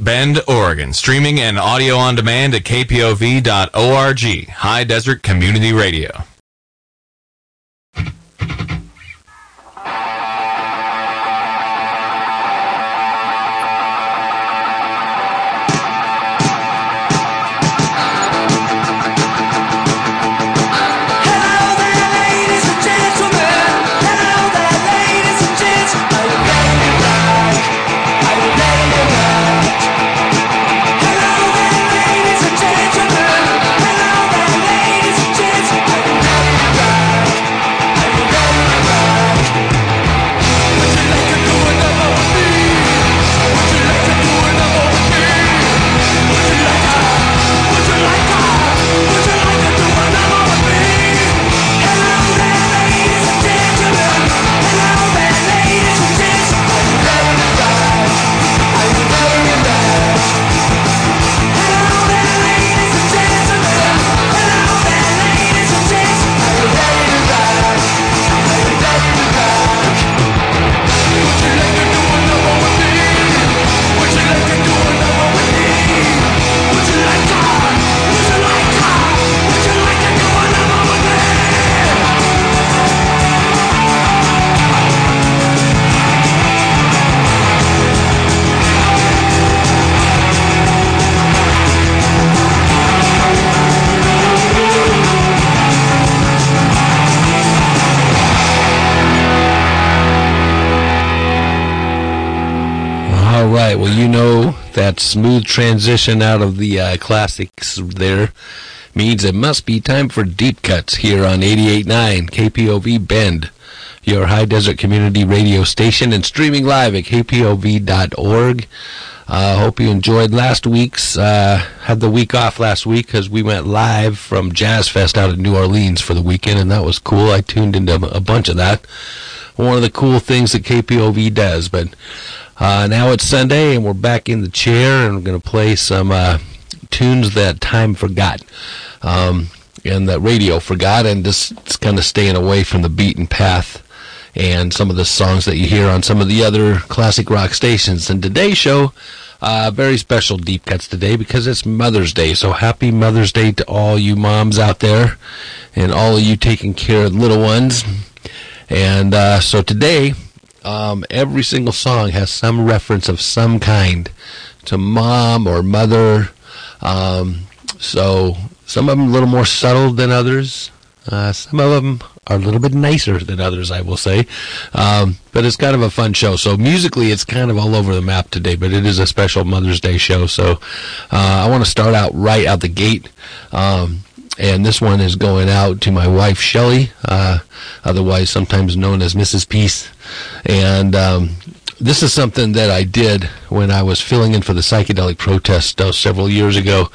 Bend, Oregon. Streaming and audio on demand at kpov.org. High Desert Community Radio. That smooth transition out of the uh, classics there means it must be time for deep cuts here on 88.9 KPOV Bend, your high desert community radio station, and streaming live at kpov.org. I uh, hope you enjoyed last week's, uh, had the week off last week because we went live from Jazz Fest out in New Orleans for the weekend, and that was cool. I tuned into a bunch of that. One of the cool things that KPOV does, but uh, now it's Sunday, and we're back in the chair, and we're going to play some uh, tunes that time forgot, um, and that radio forgot, and just kind of staying away from the beaten path and some of the songs that you hear on some of the other classic rock stations. And today's show, uh, very special deep cuts today because it's Mother's Day. So happy Mother's Day to all you moms out there, and all of you taking care of little ones. And uh, so today um, every single song has some reference of some kind to mom or mother. Um, so some of them a little more subtle than others. Uh, some of them are a little bit nicer than others, I will say. Um, but it's kind of a fun show. So musically, it's kind of all over the map today, but it is a special Mother's Day show. So uh, I want to start out right out the gate. Um, and this one is going out to my wife Shelly, uh, otherwise sometimes known as Mrs. Peace. And um, this is something that I did when I was filling in for the psychedelic protest uh, several years ago.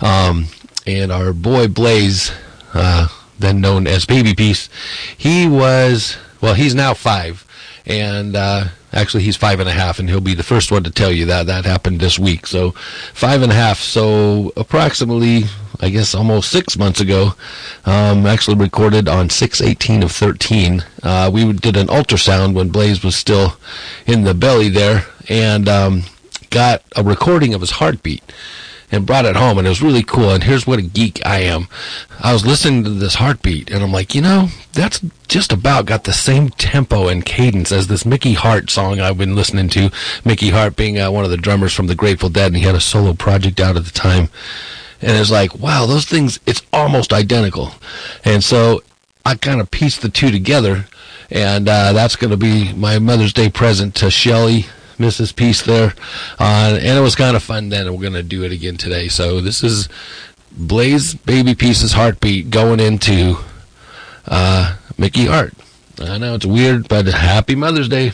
Um, and our boy Blaze, uh, then known as Baby Peace, he was well, he's now five, and uh, actually he's five and a half, and he'll be the first one to tell you that that happened this week. So five and a half. So approximately I guess almost six months ago, um, actually recorded on 618 of 13. Uh, we did an ultrasound when Blaze was still in the belly there and um, got a recording of his heartbeat and brought it home, and it was really cool. And here's what a geek I am. I was listening to this heartbeat, and I'm like, you know, that's just about got the same tempo and cadence as this Mickey Hart song I've been listening to. Mickey Hart being uh, one of the drummers from the Grateful Dead, and he had a solo project out at the time and it's like, wow, those things, it's almost identical. And so I kind of pieced the two together, and uh, that's going to be my Mother's Day present to Shelly, Mrs. Peace there. Uh, and it was kind of fun then. We're going to do it again today. So this is Blaze Baby Peace's heartbeat going into uh, Mickey Hart. I know it's weird, but happy Mother's Day.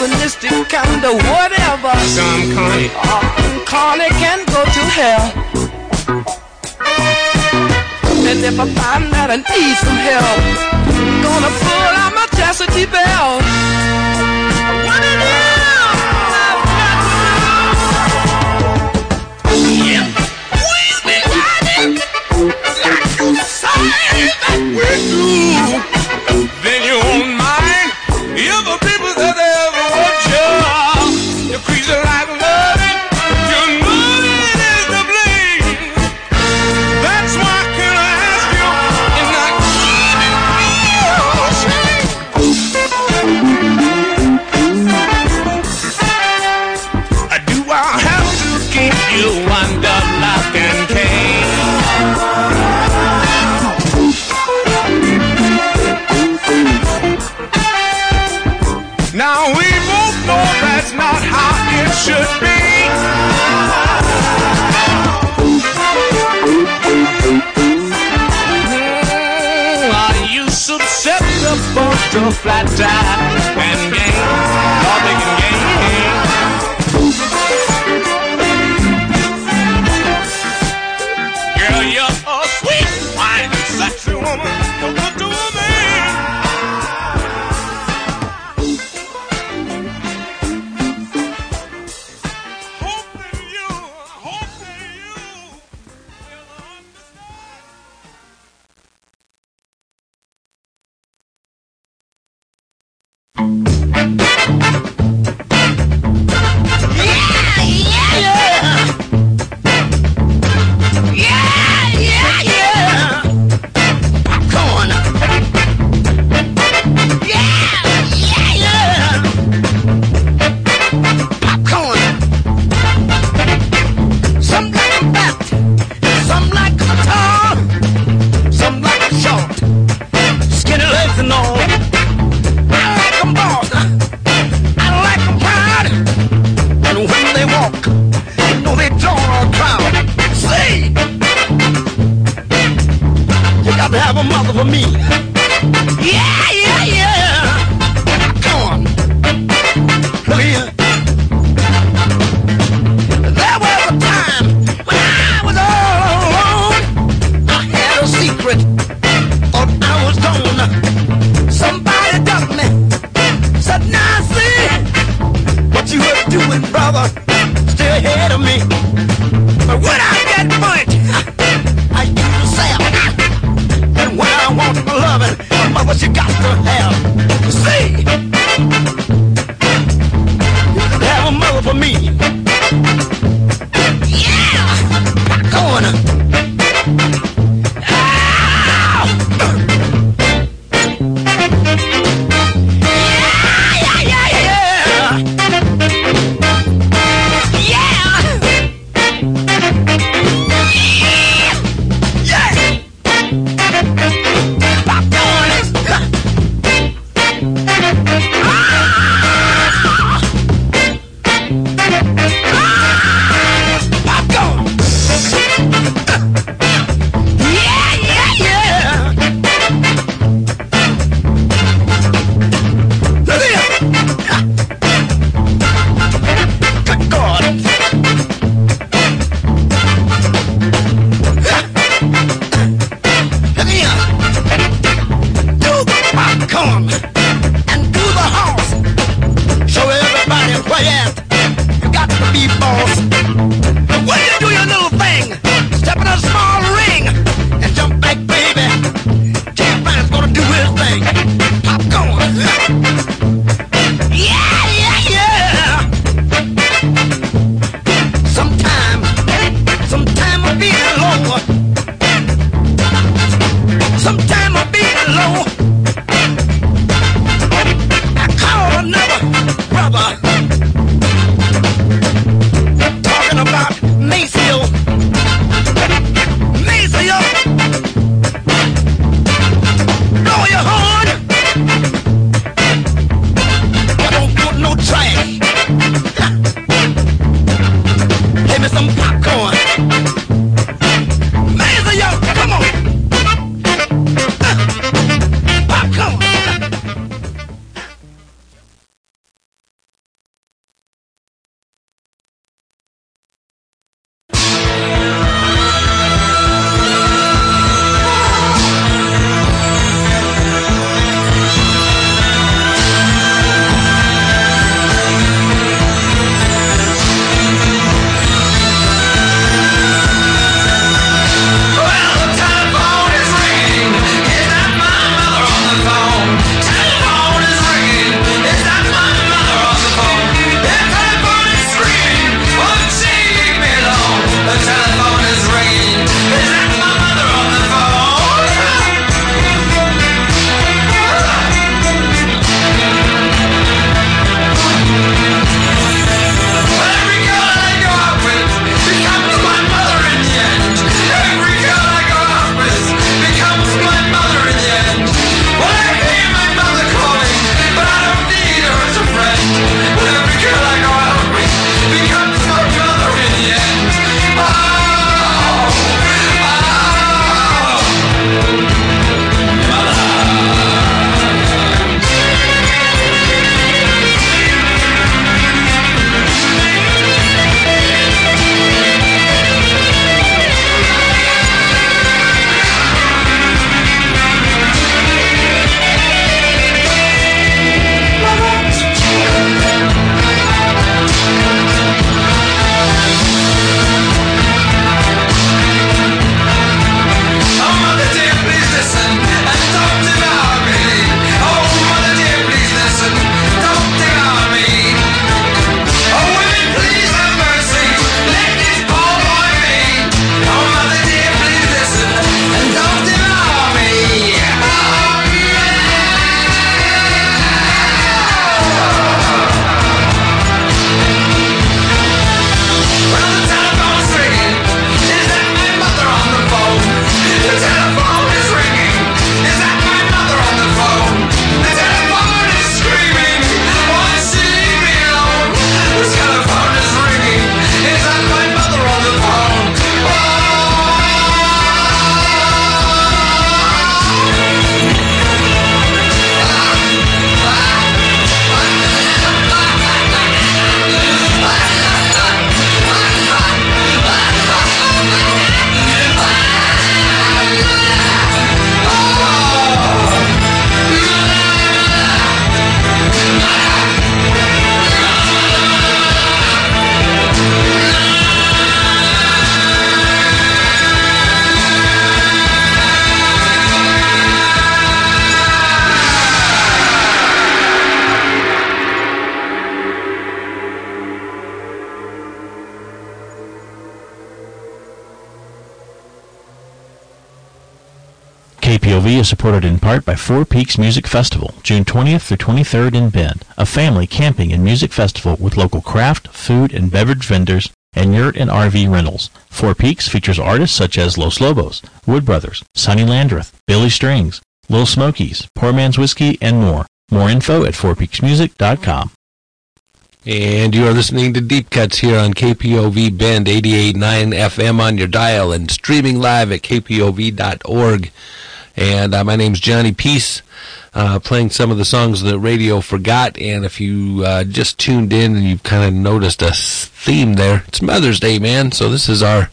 chauvinistic kind of whatever. Some Connie. Uh, Connie can go to hell. And if I find that I need some help, I'm gonna pull out my chastity belt. We've been hiding. Like you say that we do. crystal flat tire. Is supported in part by Four Peaks Music Festival, June 20th through 23rd in Bend, a family camping and music festival with local craft, food, and beverage vendors and yurt and RV rentals. Four Peaks features artists such as Los Lobos, Wood Brothers, Sonny Landreth, Billy Strings, Lil Smokies, Poor Man's Whiskey, and more. More info at fourpeaksmusic.com. And you are listening to Deep Cuts here on KPOV Bend 88.9 FM on your dial and streaming live at kpov.org. And uh, my name's Johnny Peace, uh, playing some of the songs that radio forgot. And if you uh, just tuned in and you've kind of noticed a theme there, it's Mother's Day, man. So this is our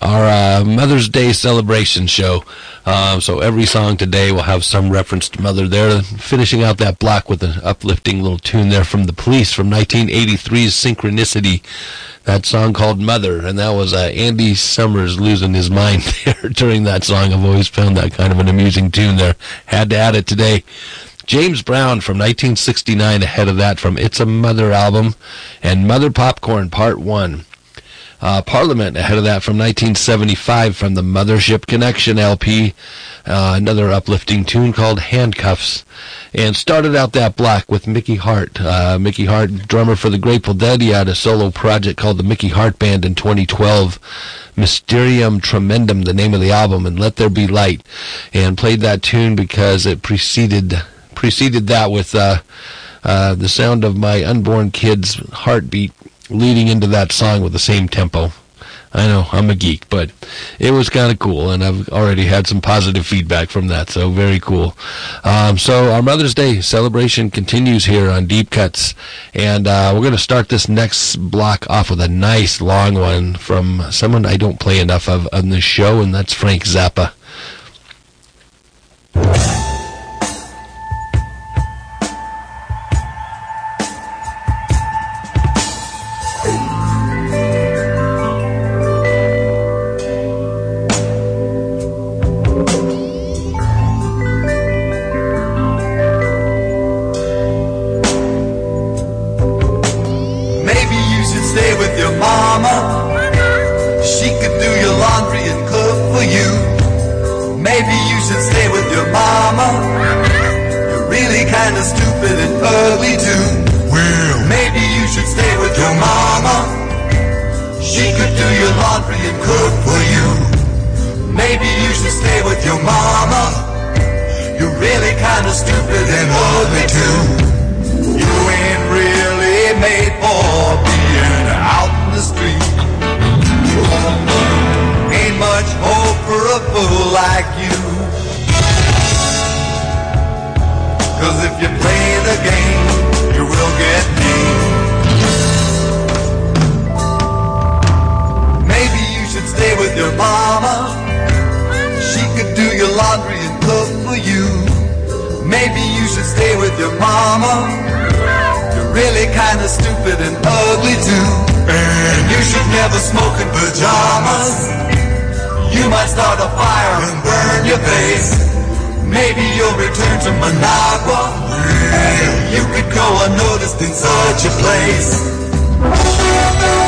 our uh, Mother's Day celebration show. Um, so every song today will have some reference to Mother there. Finishing out that block with an uplifting little tune there from the Police from 1983's Synchronicity. That song called Mother, and that was uh, Andy Summers losing his mind there during that song. I've always found that kind of an amusing tune there. Had to add it today. James Brown from 1969 ahead of that from It's a Mother album, and Mother Popcorn Part 1. Uh, Parliament ahead of that from 1975 from the Mothership Connection LP. Uh, another uplifting tune called Handcuffs. And started out that block with Mickey Hart. Uh, Mickey Hart, drummer for the Grateful Dead. He had a solo project called the Mickey Hart Band in 2012. Mysterium Tremendum, the name of the album, and Let There Be Light. And played that tune because it preceded preceded that with uh, uh, the sound of my unborn kid's heartbeat leading into that song with the same tempo. I know I'm a geek, but it was kind of cool, and I've already had some positive feedback from that, so very cool. Um, so our Mother's Day celebration continues here on Deep Cuts, and uh, we're going to start this next block off with a nice long one from someone I don't play enough of on this show, and that's Frank Zappa. Never smoke in pajamas. You might start a fire and burn your face. Maybe you'll return to Managua. You could go unnoticed in such a place.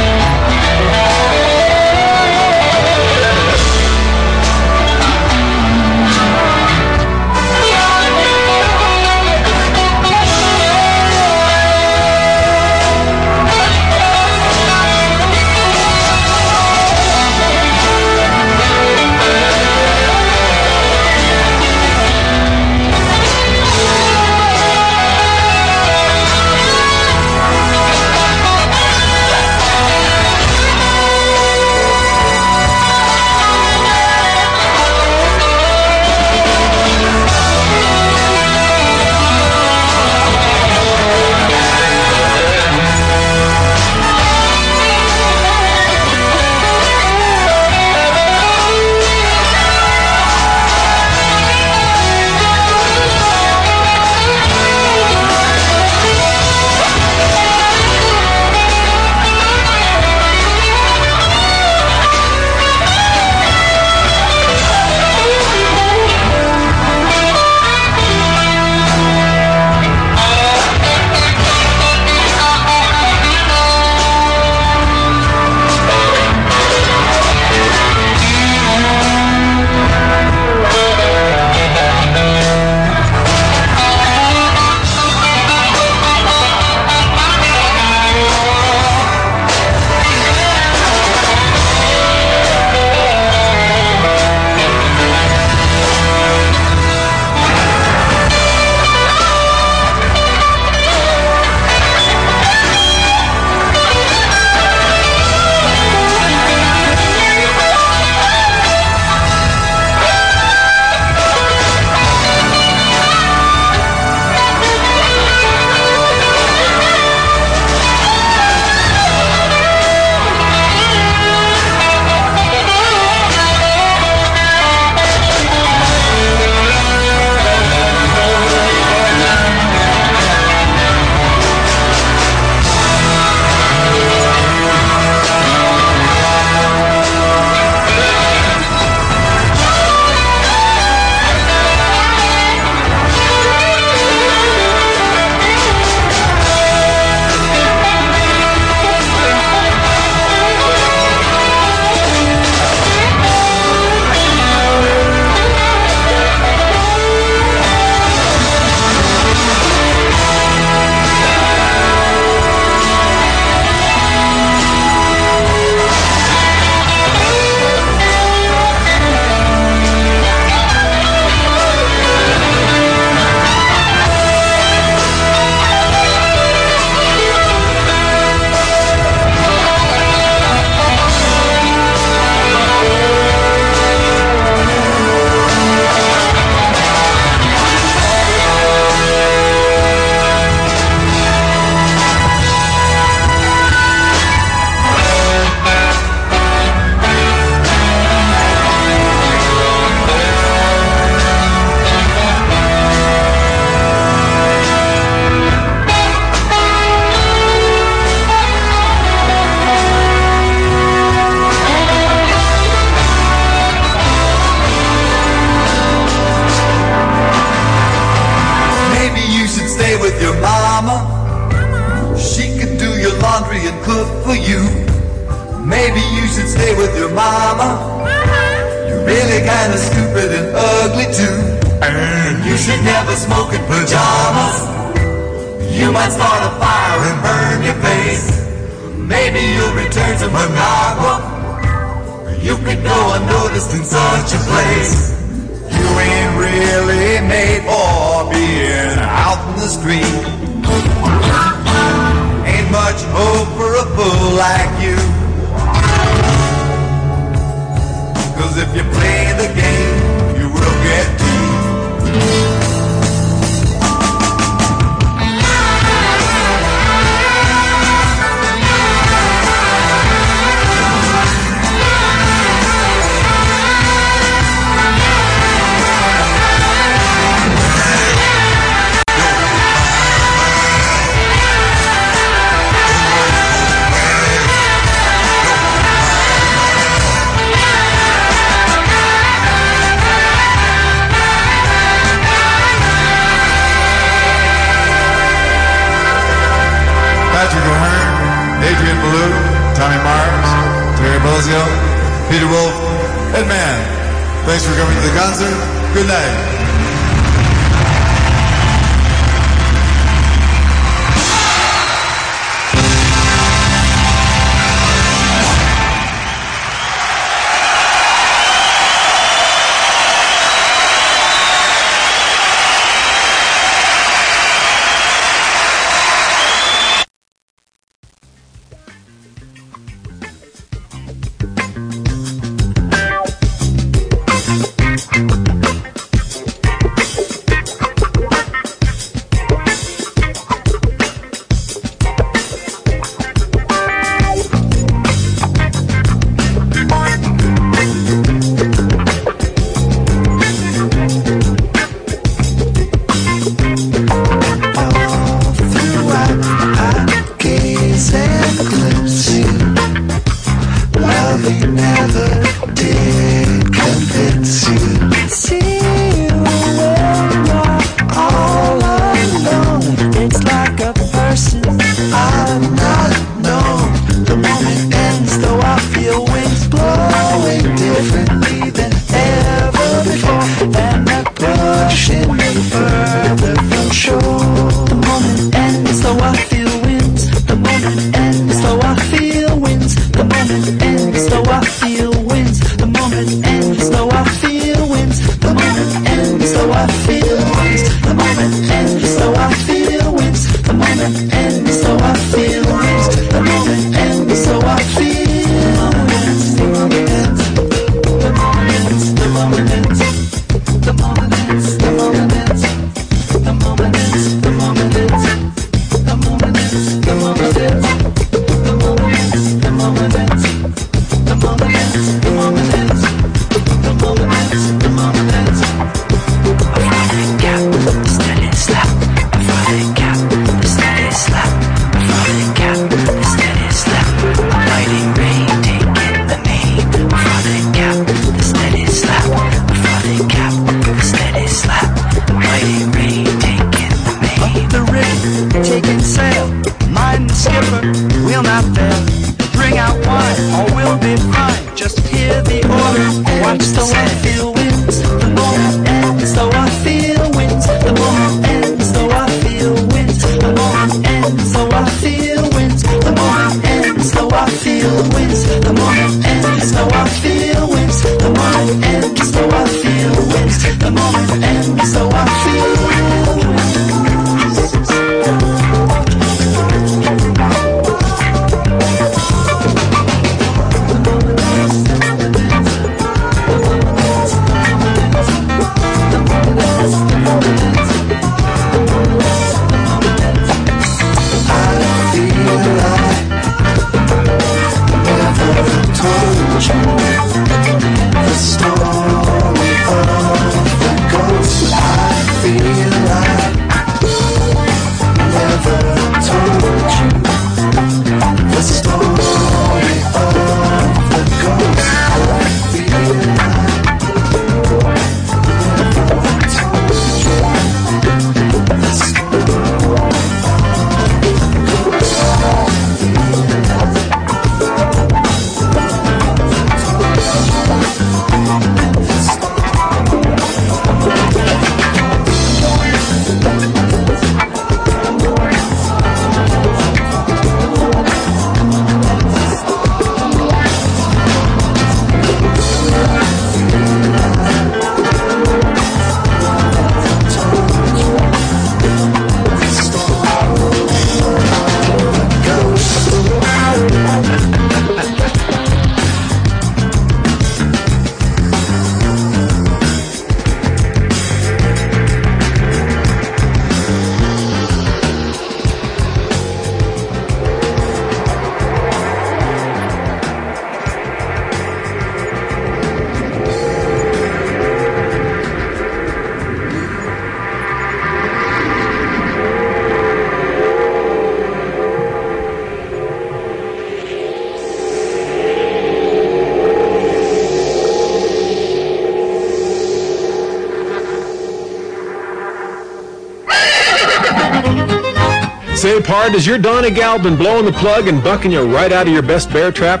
Pard, has your Donegal been blowing the plug and bucking you right out of your best bear trap?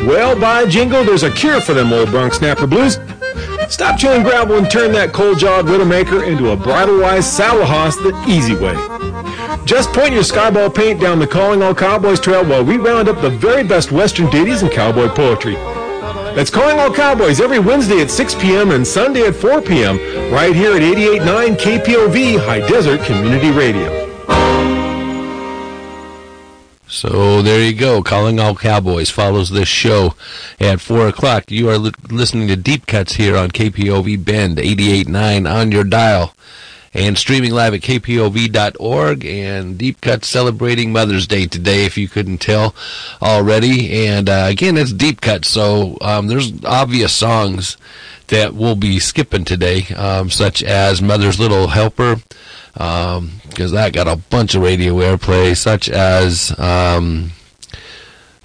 Well, by jingle, there's a cure for them old Bronx Snapper Blues. Stop chewing gravel and turn that cold-jawed Widowmaker into a bridle-wise saddle hoss the easy way. Just point your skewbald paint down the Calling All Cowboys trail while we round up the very best Western ditties and cowboy poetry. That's Calling All Cowboys every Wednesday at 6 p.m. and Sunday at 4 p.m. right here at 88.9 KPOV High Desert Community Radio. So there you go. Calling All Cowboys follows this show at 4 o'clock. You are li- listening to Deep Cuts here on KPOV Bend 88.9 on your dial and streaming live at kpov.org and Deep Cuts celebrating Mother's Day today, if you couldn't tell already. And uh, again, it's Deep Cuts, so um, there's obvious songs that we'll be skipping today, um, such as Mother's Little Helper, because that got a bunch of radio airplay, such as. Um,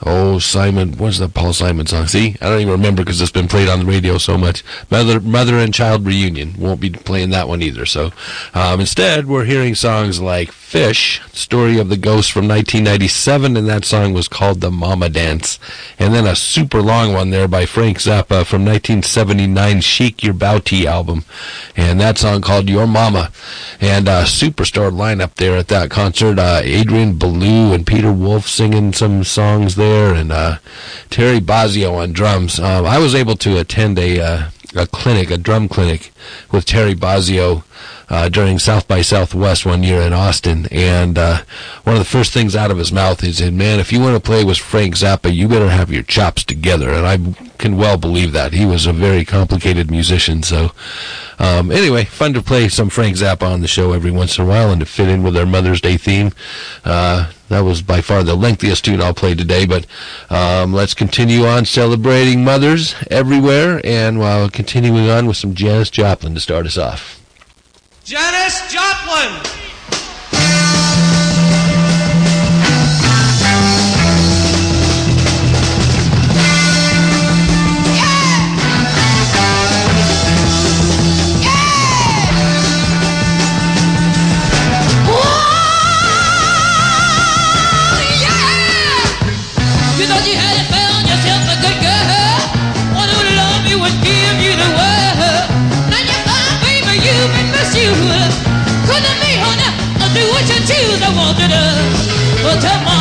Oh, Simon, what's that Paul Simon song? See, I don't even remember because it's been played on the radio so much. Mother, Mother and Child Reunion. Won't be playing that one either. So, um, instead, we're hearing songs like Phish, Story of the Ghost from 1997, and that song was called The Mama Dance. And then a super long one there by Frank Zappa from 1979, Sheik Yerbouti album. And that song called Your Mama. And uh, superstar lineup there at that concert. Uh, Adrian Belew and Peter Wolf singing some songs there, and uh, Terry Bozzio on drums. Um, I was able to attend a uh, a clinic, a drum clinic, with Terry Bozzio uh, during South by Southwest one year in Austin, and uh, one of the first things out of his mouth is, "Man, if you want to play with Frank Zappa, you better have your chops together." And I can well believe that he was a very complicated musician. So, um, anyway, fun to play some Frank Zappa on the show every once in a while and to fit in with our Mother's Day theme. Uh, that was by far the lengthiest tune I'll play today, but um, let's continue on celebrating mothers everywhere, and while continuing on with some Janis Joplin to start us off. Janis Joplin. wanted us, but tell my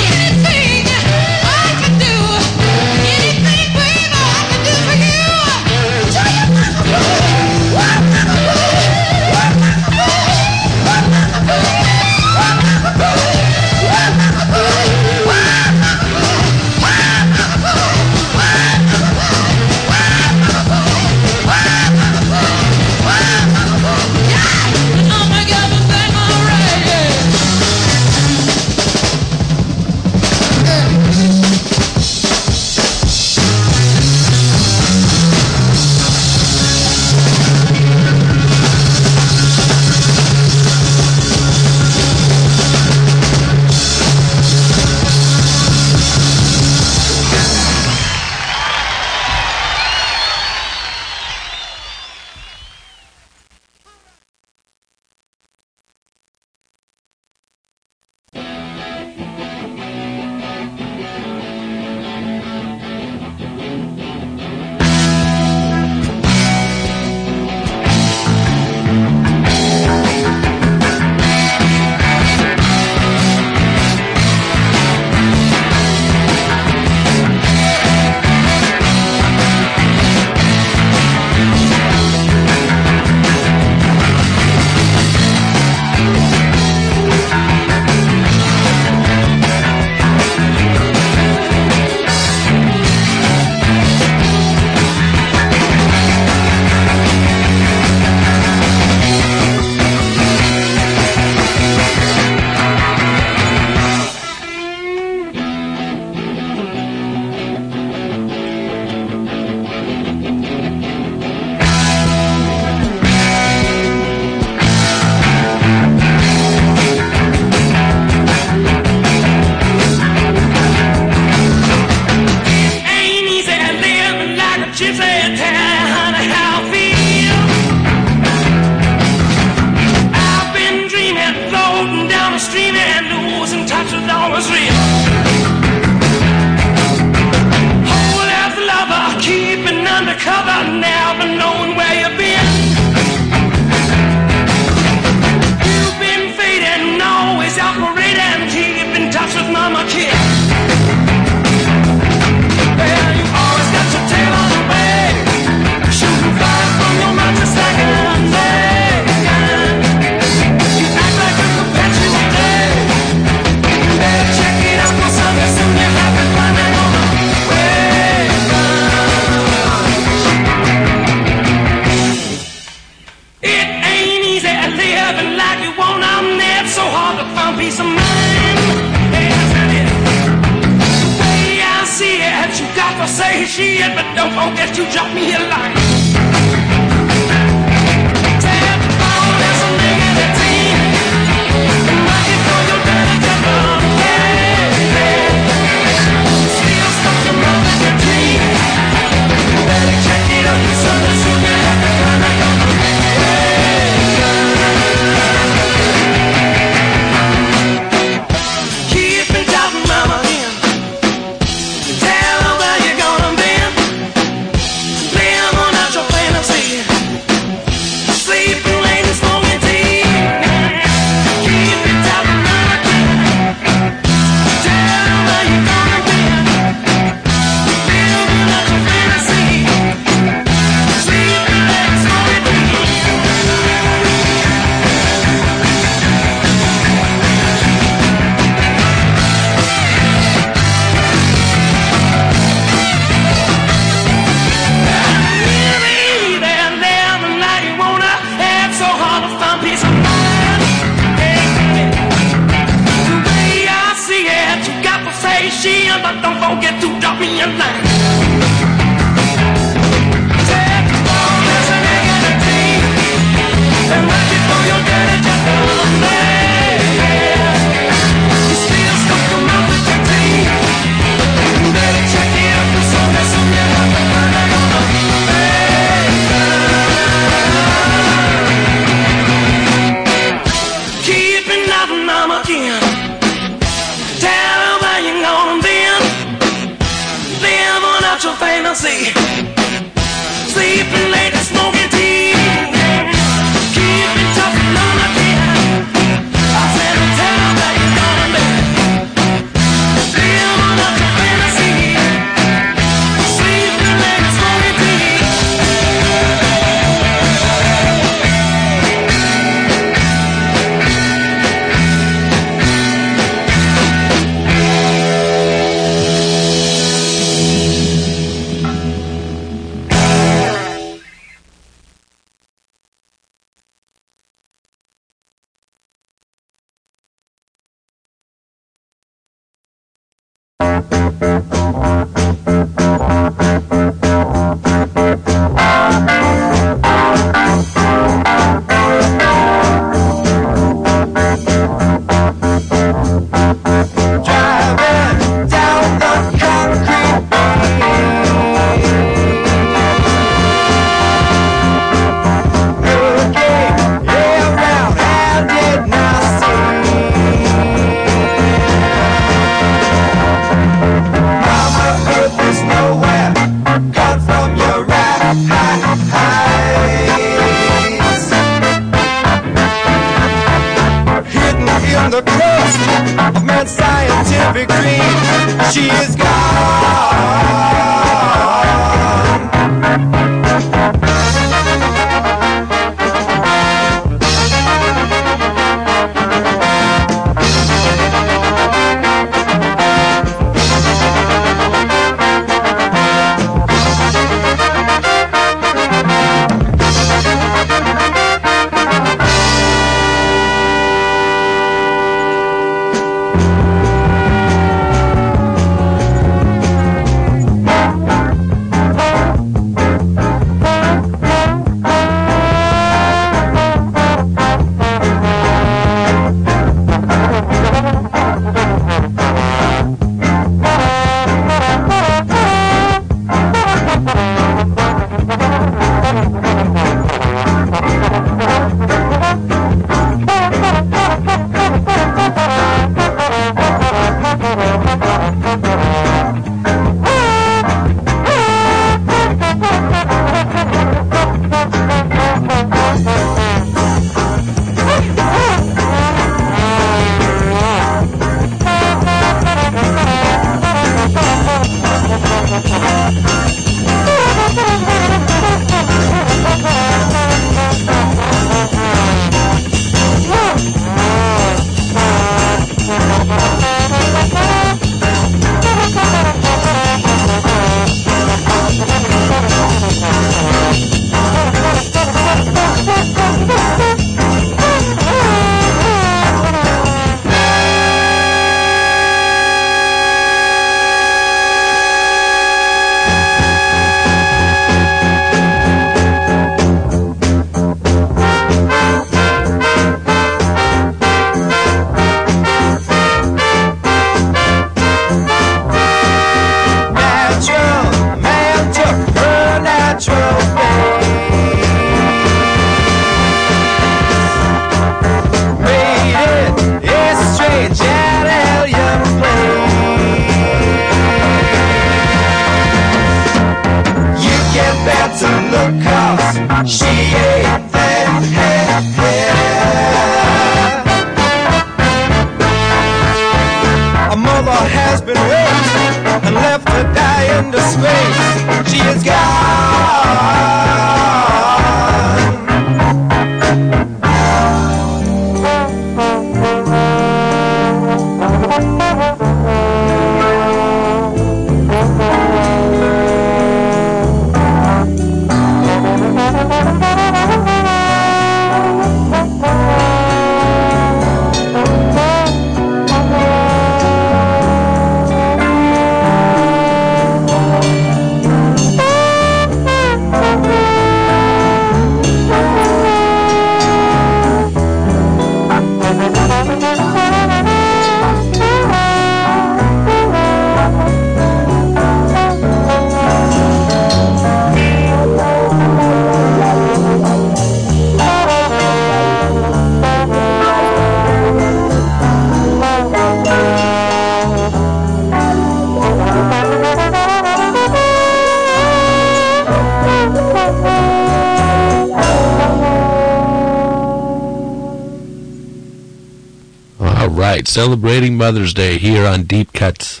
celebrating Mother's Day here on Deep Cuts.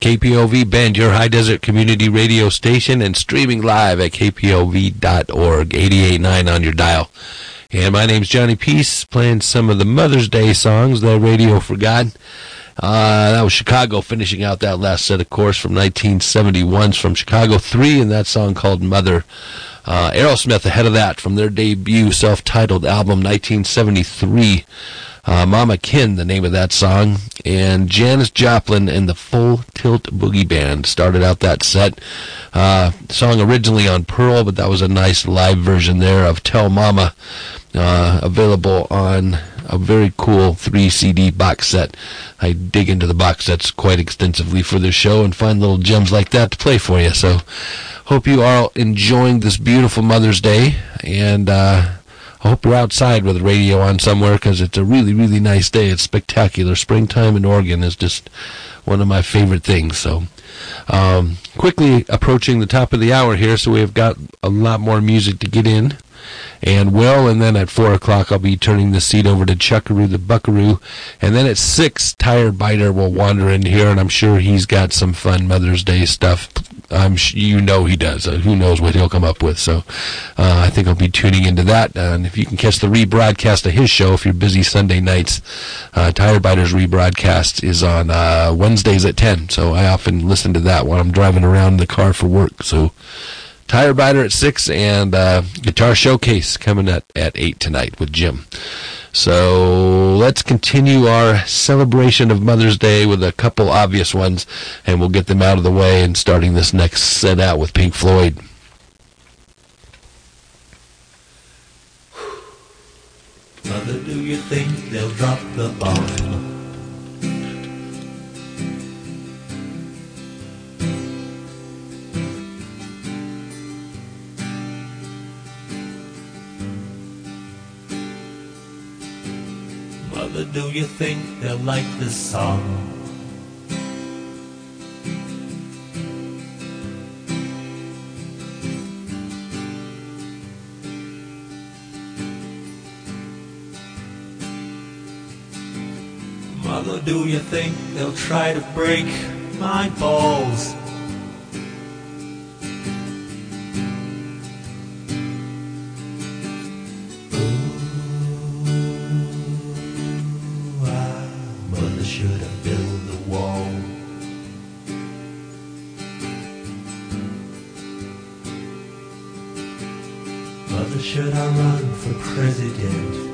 KPOV Bend, your high desert community radio station, and streaming live at kpov.org, 88.9 on your dial. And my name's Johnny Peace, playing some of the Mother's Day songs that radio forgot. Uh, that was Chicago finishing out that last set, of course, from 1971's from Chicago 3, and that song called Mother. Uh, Aerosmith ahead of that from their debut self titled album 1973. Uh, Mama Kin, the name of that song, and Janis Joplin and the Full Tilt Boogie Band started out that set. Uh, song originally on Pearl, but that was a nice live version there of Tell Mama, uh, available on a very cool three CD box set. I dig into the box sets quite extensively for this show and find little gems like that to play for you. So, hope you are enjoying this beautiful Mother's Day, and uh, I hope you're outside with the radio on somewhere because it's a really, really nice day. It's spectacular. Springtime in Oregon is just one of my favorite things. So, um, quickly approaching the top of the hour here, so we've got a lot more music to get in. And well, and then at four o'clock, I'll be turning the seat over to Chuckaroo the Buckaroo. And then at six, Tire Biter will wander in here, and I'm sure he's got some fun Mother's Day stuff. I'm you know he does. Uh, who knows what he'll come up with? So uh, I think I'll be tuning into that. And if you can catch the rebroadcast of his show, if you're busy Sunday nights, uh, Tire Biter's rebroadcast is on uh, Wednesdays at 10. So I often listen to that while I'm driving around in the car for work. So Tire Biter at 6 and uh, Guitar Showcase coming at, at 8 tonight with Jim. So let's continue our celebration of Mother's Day with a couple obvious ones, and we'll get them out of the way and starting this next set out with Pink Floyd. Mother, do you think they'll drop the bomb? Mother, do you think they'll like this song? Mother, do you think they'll try to break my balls? I run for president?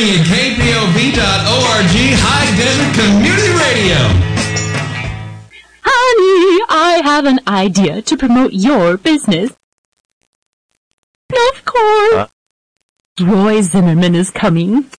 Streaming at kpov.org, High Desert Community Radio. Honey, I have an idea to promote your business. Of course. Roy Zimmerman is coming.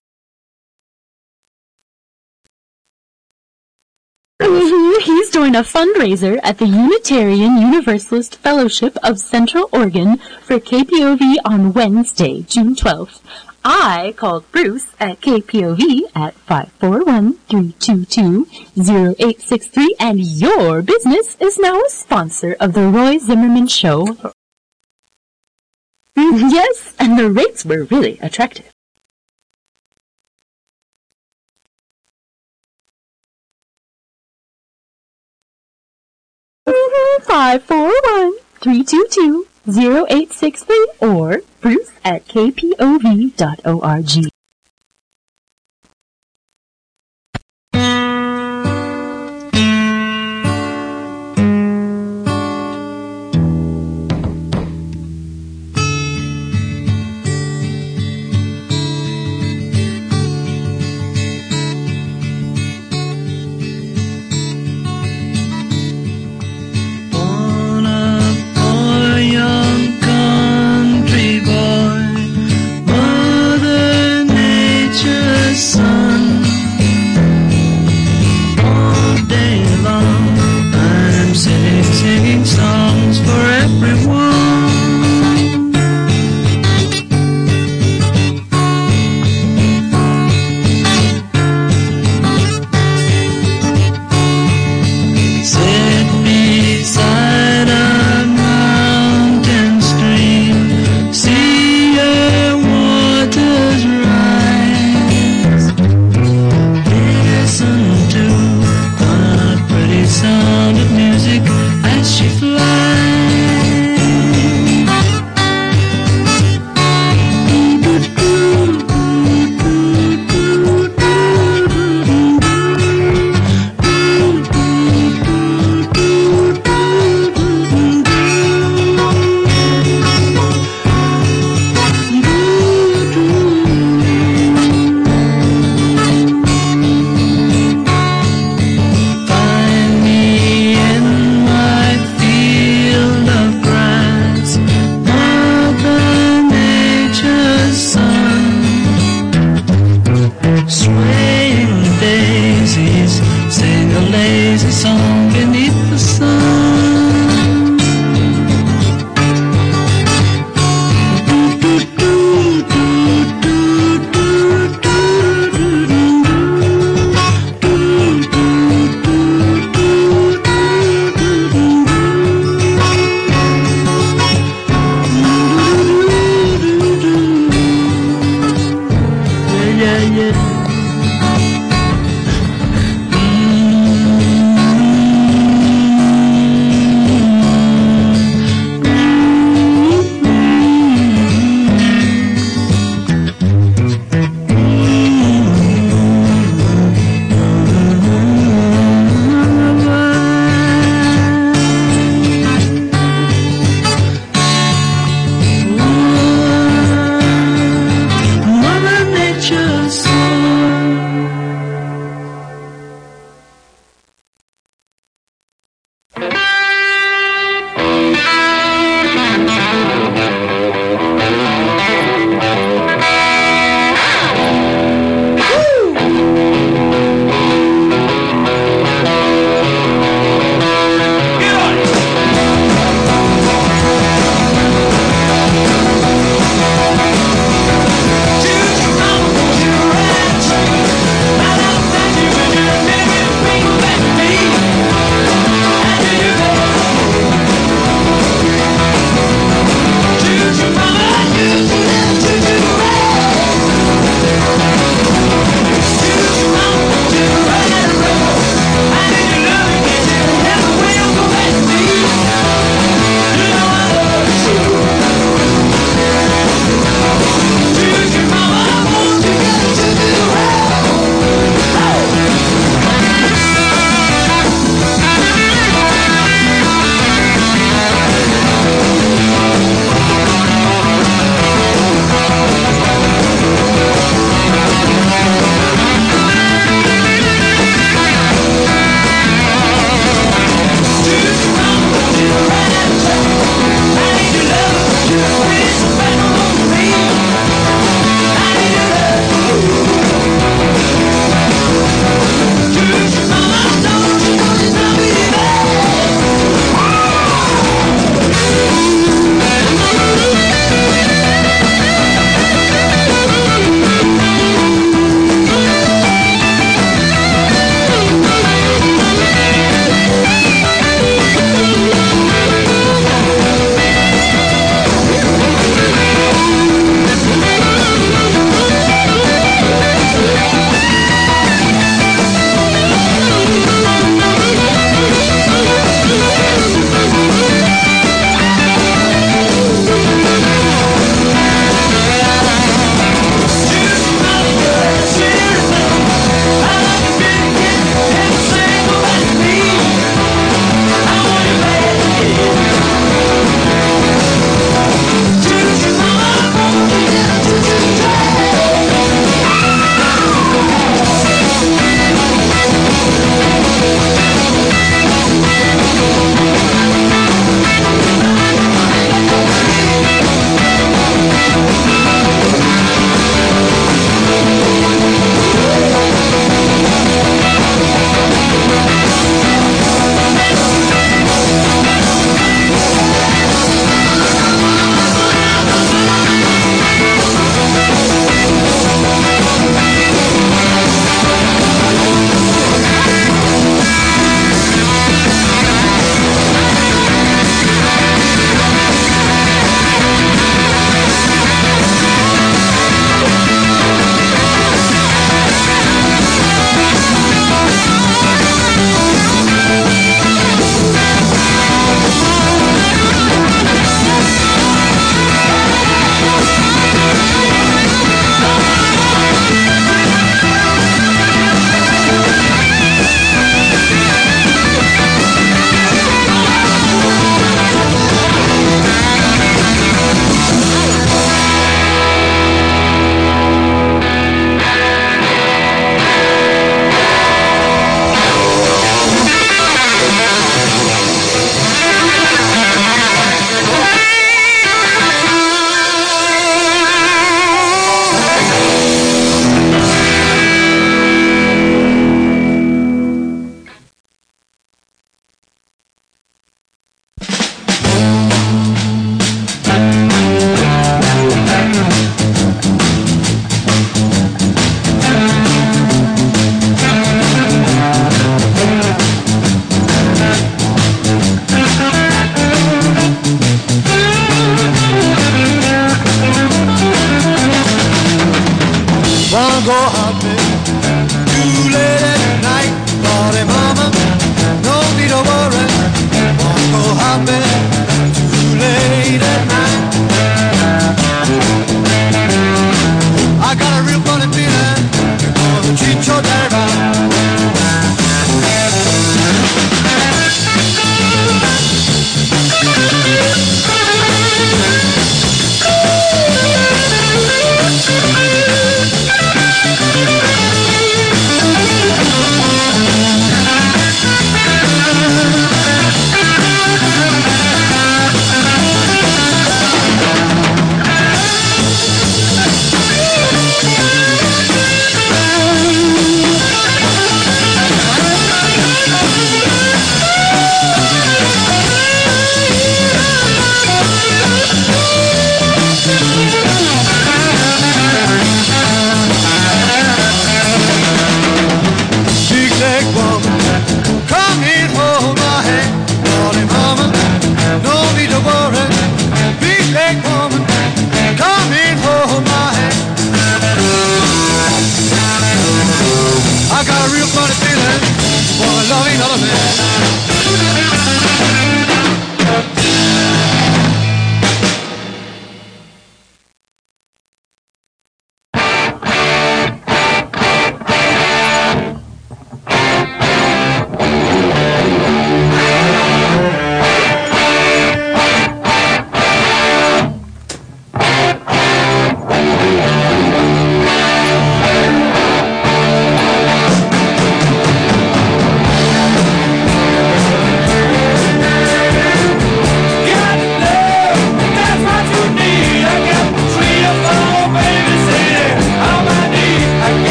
Mhm, He's doing a fundraiser at the Unitarian Universalist Fellowship of Central Oregon for KPOV on Wednesday, June 12th. I called Bruce at KPOV at 541-322-0863 and your business is now a sponsor of the Roy Zimmerman Show. Mm, Yes, and the rates were really attractive. Five four one three two two zero eight six three or Bruce at kpov.org.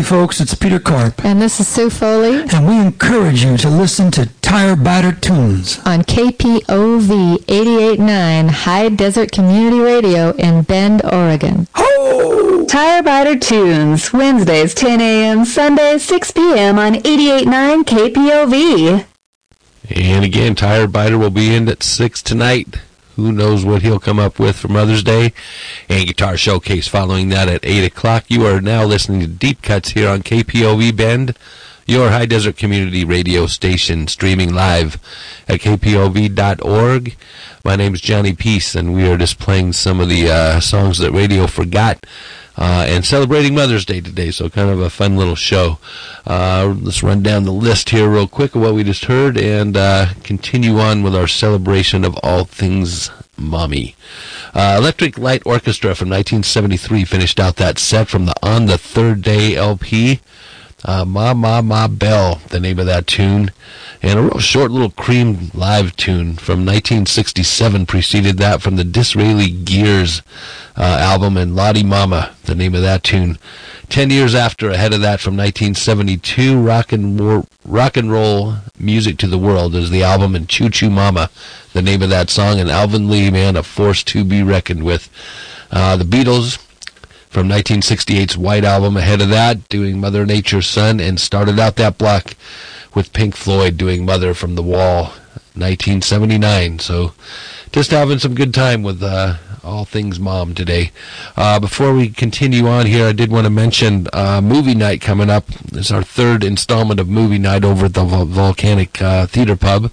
Hey folks, it's Peter Karp. And this is Sue Foley. And we encourage you to listen to Tire Biter Tunes on KPOV 88.9 High Desert Community Radio in Bend, Oregon. Tire Biter Tunes, Wednesdays 10 a.m., Sundays 6 p.m. on 88.9 KPOV. And again, Tire Biter will be in at 6 tonight. Who knows what he'll come up with for Mother's Day? And Guitar Showcase following that at 8 o'clock. You are now listening to Deep Cuts here on KPOV Bend, your high desert community radio station, streaming live at kpov.org. My name is Johnny Peace, and we are just playing some of the uh, songs that radio forgot. Uh, and celebrating Mother's Day today, so kind of a fun little show. Uh, let's run down the list here real quick of what we just heard and uh, continue on with our celebration of all things mommy. Uh, Electric Light Orchestra from 1973 finished out that set from the On the Third Day LP. Uh, Ma Ma Ma Belle, the name of that tune. And a real short little cream live tune from 1967 preceded that from the Disraeli Gears uh, album and Lawdy Mama, the name of that tune. Ten years after, ahead of that from 1972, Rock and, War- Rock and Roll Music to the World is the album and Choo Choo Mama, the name of that song. And Alvin Lee, man, a force to be reckoned with. Uh, the Beatles from 1968's White Album ahead of that, doing Mother Nature's Son, and started out that block with Pink Floyd doing Mother from the Wall, 1979. So just having some good time with uh, all things mom today. Uh, before we continue on here, I did want to mention uh, movie night coming up. It's our third installment of movie night over at the Vol- Volcanic uh, Theater Pub.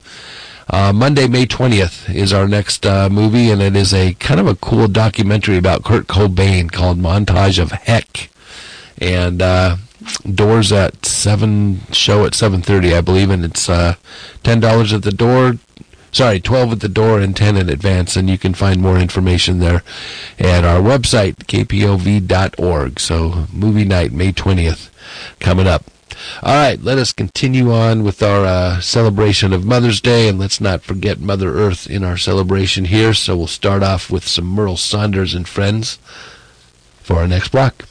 Uh, Monday, May 20th is our next uh, movie, and it is a kind of a cool documentary about Kurt Cobain called Montage of Heck. And uh, doors at 7, show at 7.30, I believe, and it's uh, $10 at the door. Sorry, 12 at the door and 10 in advance, and you can find more information there at our website, kpov.org. So, movie night, May 20th, coming up. All right, let us continue on with our uh, celebration of Mother's Day, and let's not forget Mother Earth in our celebration here. So we'll start off with some Merl Saunders and friends for our next block.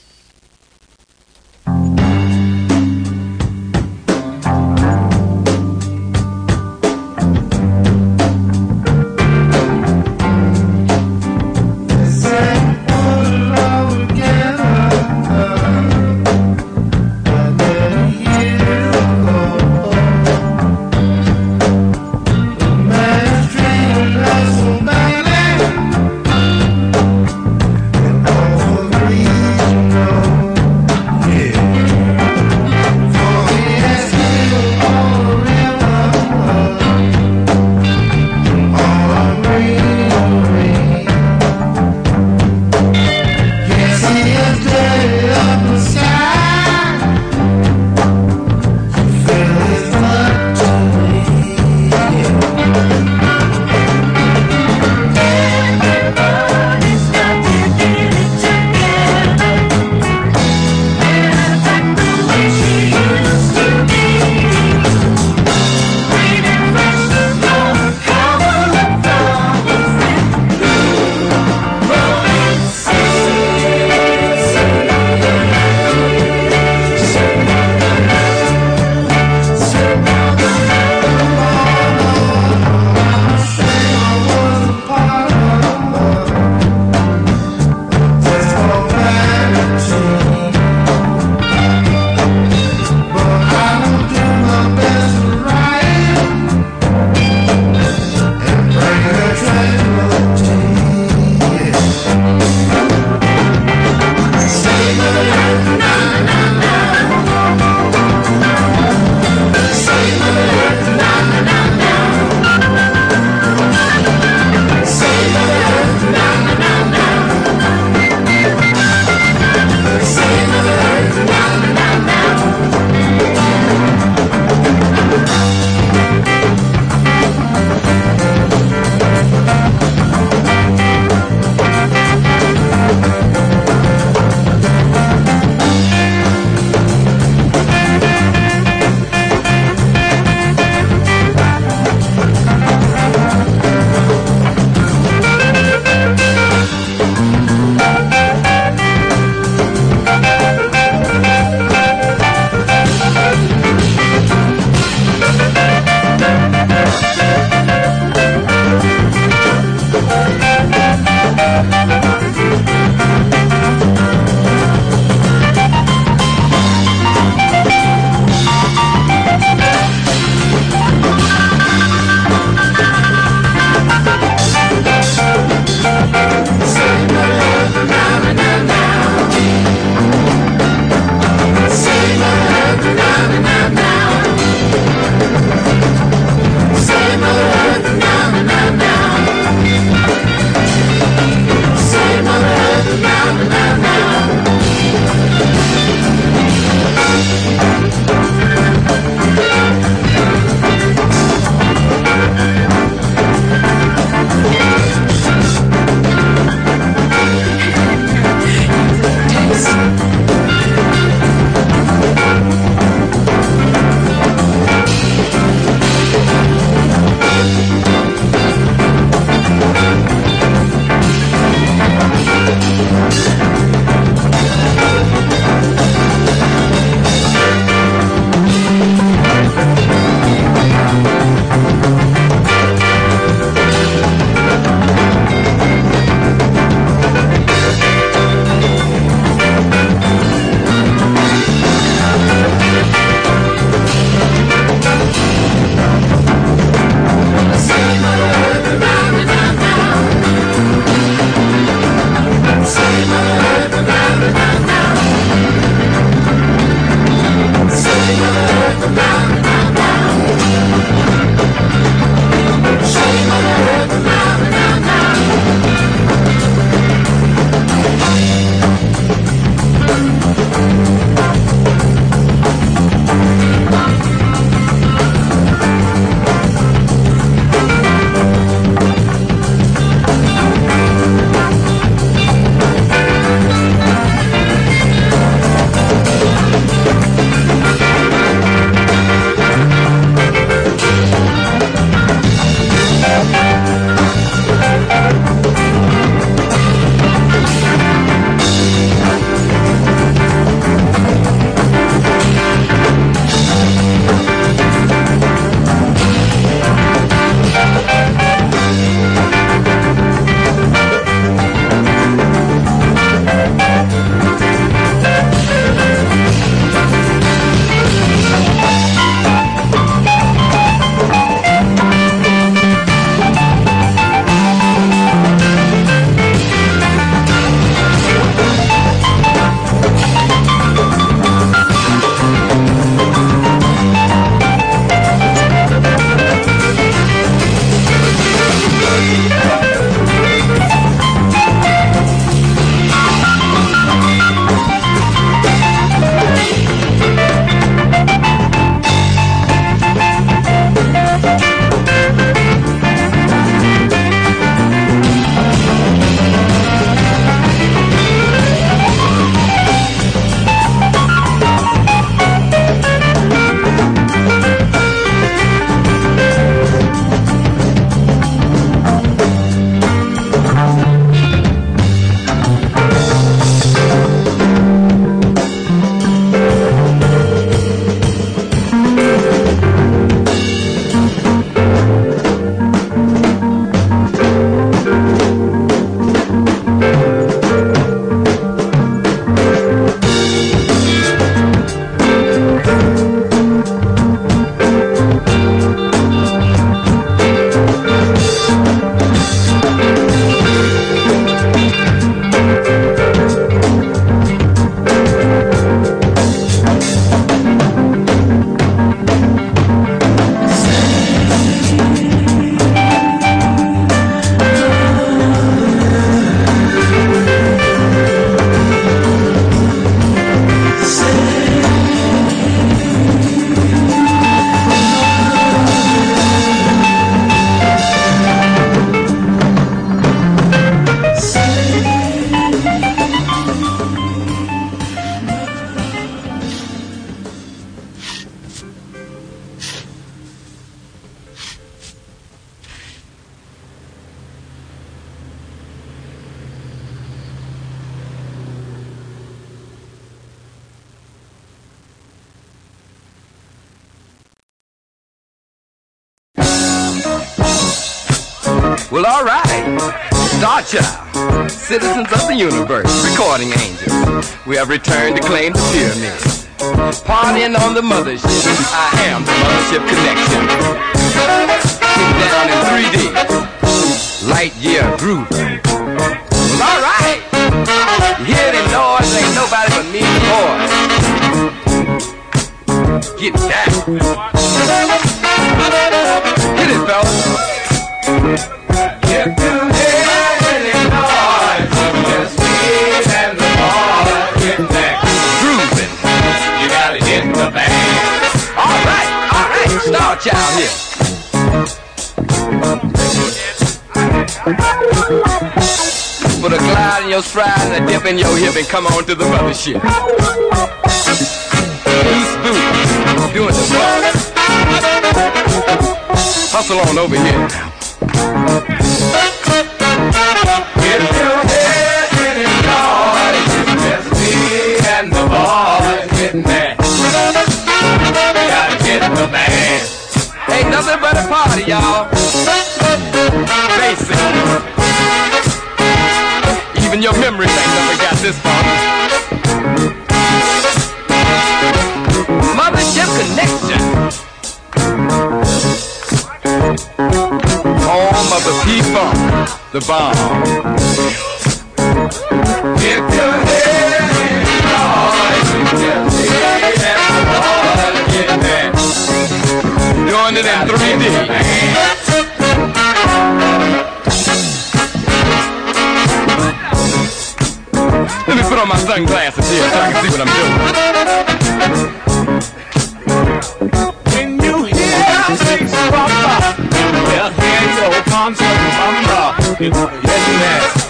Yes, you have.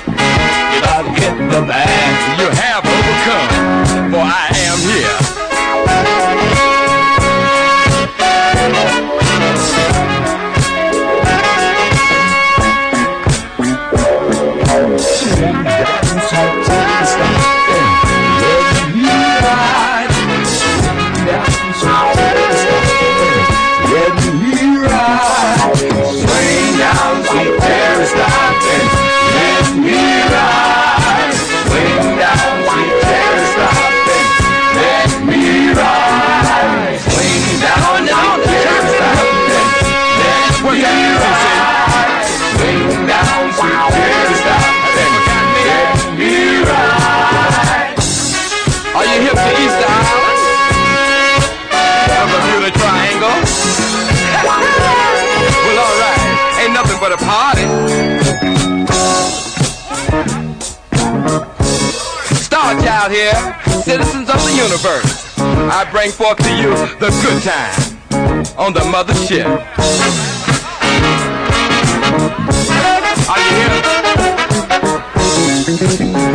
You gotta get the bag. universe. I bring forth to you the good time on the mothership. Are you here?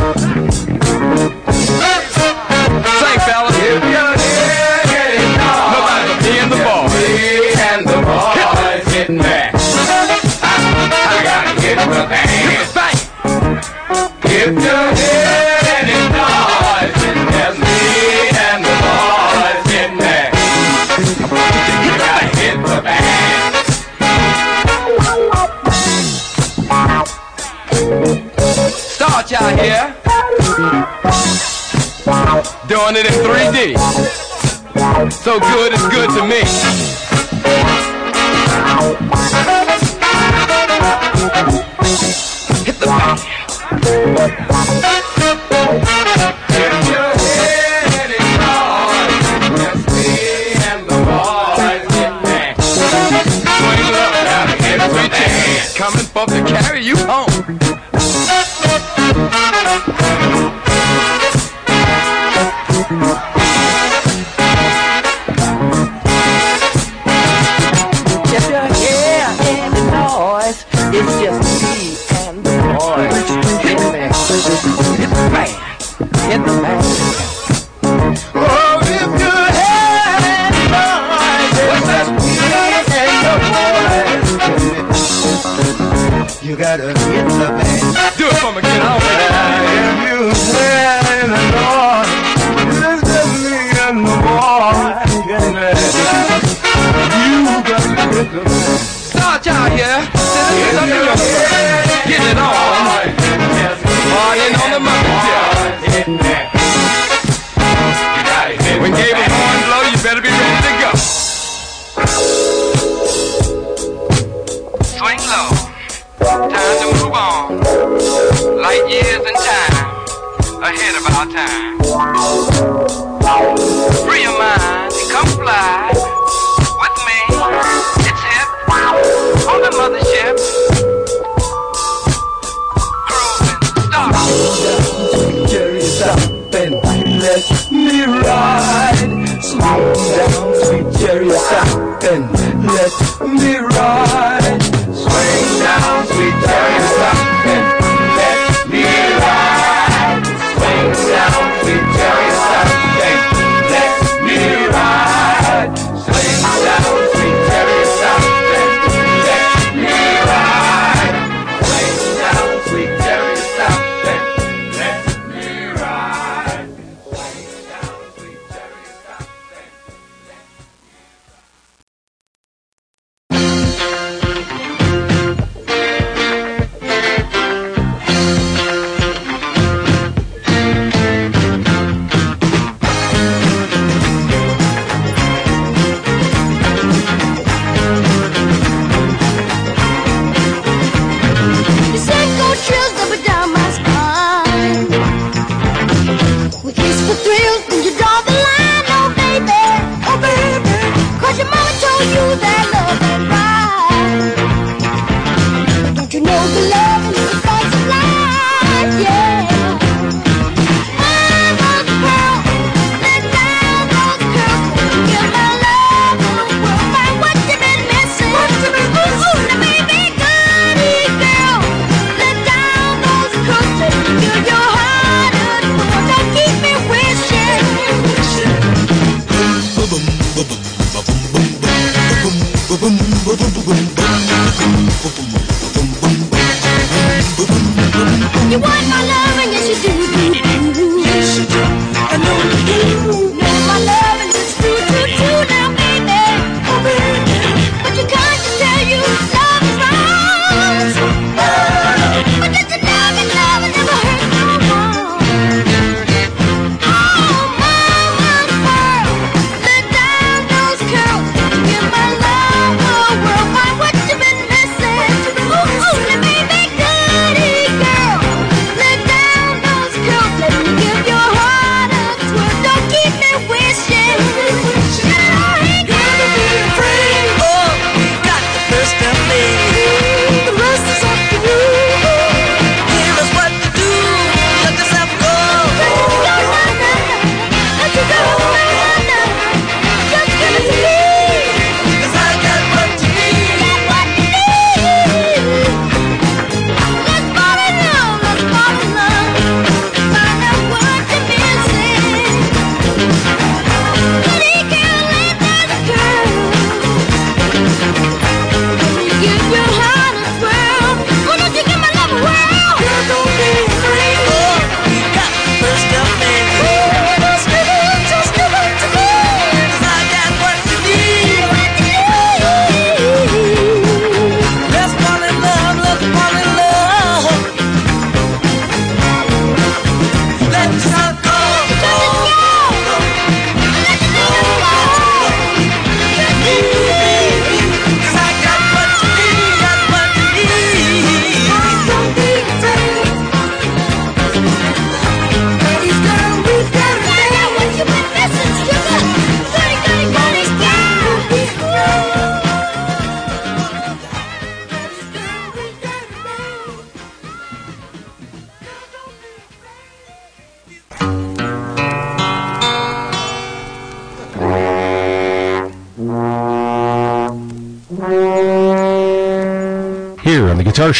so good, it's good.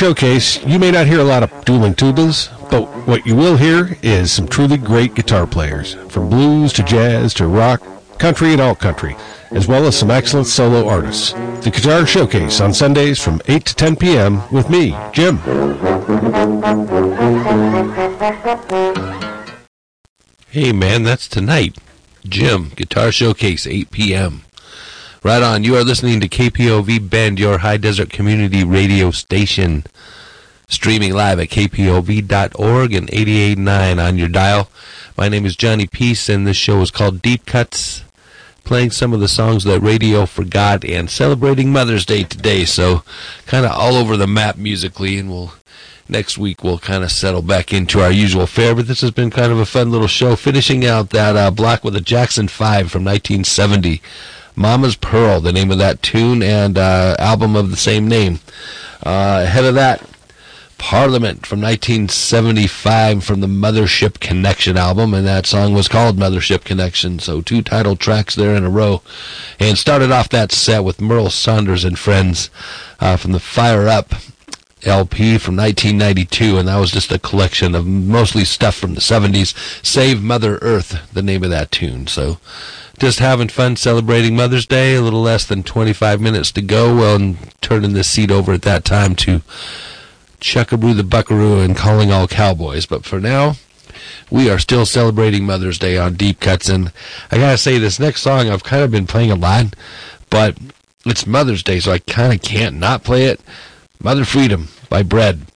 showcase, you may not hear a lot of dueling tubas, but what you will hear is some truly great guitar players, from blues to jazz to rock, country, and alt-country, as well as some excellent solo artists. The Guitar Showcase on Sundays from 8 to 10 p.m. with me, Jim. Hey man, that's tonight. Jim, Guitar Showcase, 8 p.m. Right on. You are listening to KPOV Bend, your high desert community radio station. Streaming live at kpov.org and 88.9 on your dial. My name is Johnny Peace, and this show is called Deep Cuts, playing some of the songs that radio forgot and celebrating Mother's Day today. So, kind of all over the map musically, and we'll next week we'll kind of settle back into our usual fare. But this has been kind of a fun little show, finishing out that uh, block with a Jackson Five from 1970. Mama's Pearl, the name of that tune and uh, album of the same name. Uh, ahead of that, Parliament from 1975 from the Mothership Connection album, and that song was called Mothership Connection. So two title tracks there in a row, and started off that set with Merl Saunders and Friends uh, from the Fire Up LP from 1992, and that was just a collection of mostly stuff from the 70s. Save Mother Earth, the name of that tune. So just having fun celebrating Mother's Day. A little less than 25 minutes to go. Well, and turning the seat over at that time to Chuckaboo the Buckaroo and Calling All Cowboys. But for now, we are still celebrating Mother's Day on Deep Cuts. And I gotta say, this next song I've kind of been playing a lot, but it's Mother's Day, so I kind of can't not play it. Mother Freedom by Bread.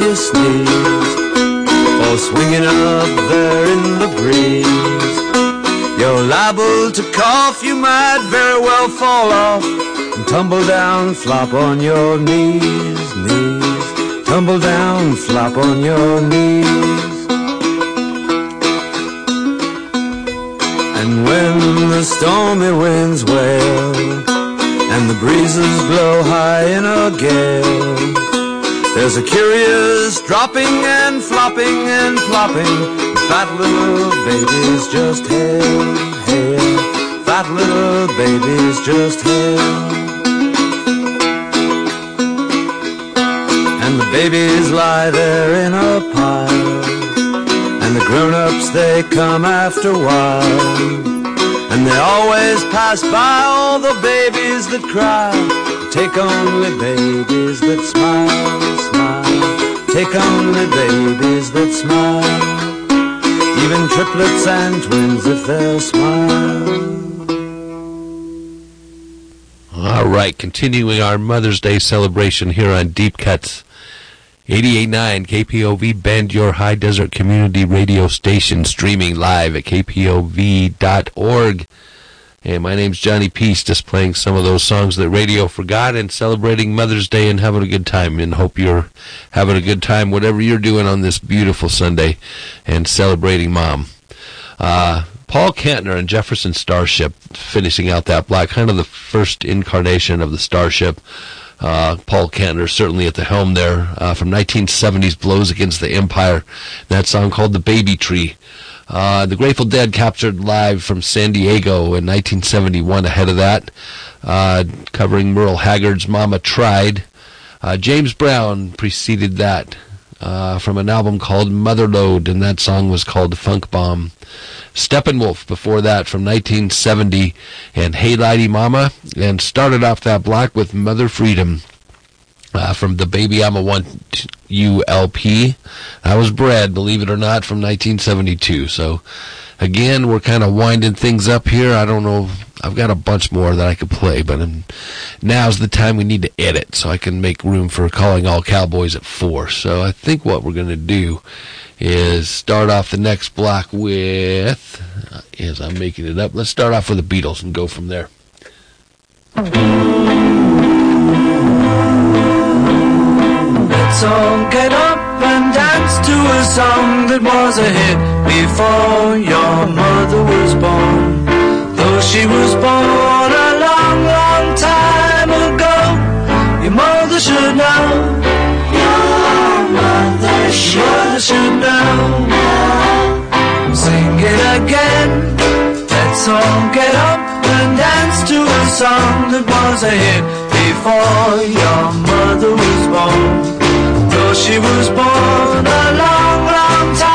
Your days For swinging up there in the breeze. You're liable to cough, you might very well fall off. And tumble down, flop on your knees, knees. Tumble down, flop on your knees. And when the stormy winds wail And the breezes blow high in a gale there's a curious dropping and flopping and flopping. Fat little baby's just hair, hair. Fat little baby's just hair. And the babies lie there in a pile. And the grown-ups they come after a while. And they always pass by all the babies that cry. Take only babies that smile, smile. Take only babies that smile. Even triplets and twins if they'll smile. All right, continuing our Mother's Day celebration here on Deep Cuts. 88.9 KPOV Bend, your high desert community radio station, streaming live at kpov.org. And my name's Johnny Peace, just playing some of those songs that radio forgot and celebrating Mother's Day and having a good time. And hope you're having a good time, whatever you're doing on this beautiful Sunday and celebrating Mom. Uh, Paul Kantner and Jefferson Starship finishing out that block, kind of the first incarnation of the Starship. Uh, Paul Kantner certainly at the helm there uh, from 1970s Blows Against the Empire. That song called The Baby Tree. Uh, the Grateful Dead captured live from San Diego in 1971 ahead of that, uh, covering Merle Haggard's Mama Tried. Uh, James Brown preceded that uh, from an album called Motherlode, and that song was called Funk Bomb. Steppenwolf before that from 1970 and Hey Lawdy Mama, and started off that block with Mother Freedom uh, from the Baby I'm a Want You LP. That was Bread, believe it or not, from 1972. So, again, we're kind of winding things up here. I don't know. I've got a bunch more that I could play, but um, now's the time we need to edit so I can make room for calling all cowboys at four. So I think what we're going to do is start off the next block with, uh, as I'm making it up, let's start off with the Beatles and go from there. All get up and dance to a song that was a hit before your mother was born. Though she was born a long, long time ago, your mother should know. Your mother should, should know. Sing it again. Let's all get up and dance to a song that was a hit before your mother was born. She was born a long, long time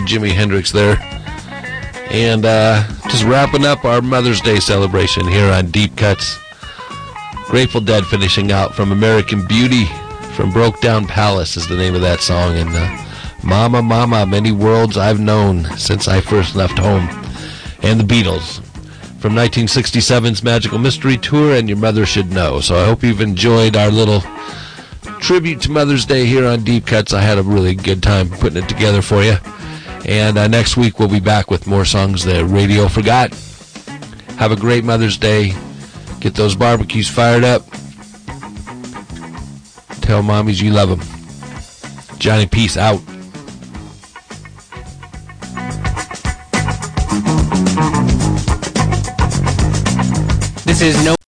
our Jimi Hendrix there. And uh, just wrapping up our Mother's Day celebration here on Deep Cuts. Grateful Dead finishing out from American Beauty from Broke Down Palace is the name of that song. And uh, Mama, Mama, many worlds I've known since I first left home. And the Beatles from 1967's Magical Mystery Tour and Your Mother Should Know. So I hope you've enjoyed our little tribute to Mother's Day here on Deep Cuts. I had a really good time putting it together for you. And uh, next week we'll be back with more songs that radio forgot. Have a great Mother's Day. Get those barbecues fired up. Tell mommies you love them. Johnny Peace out. This is no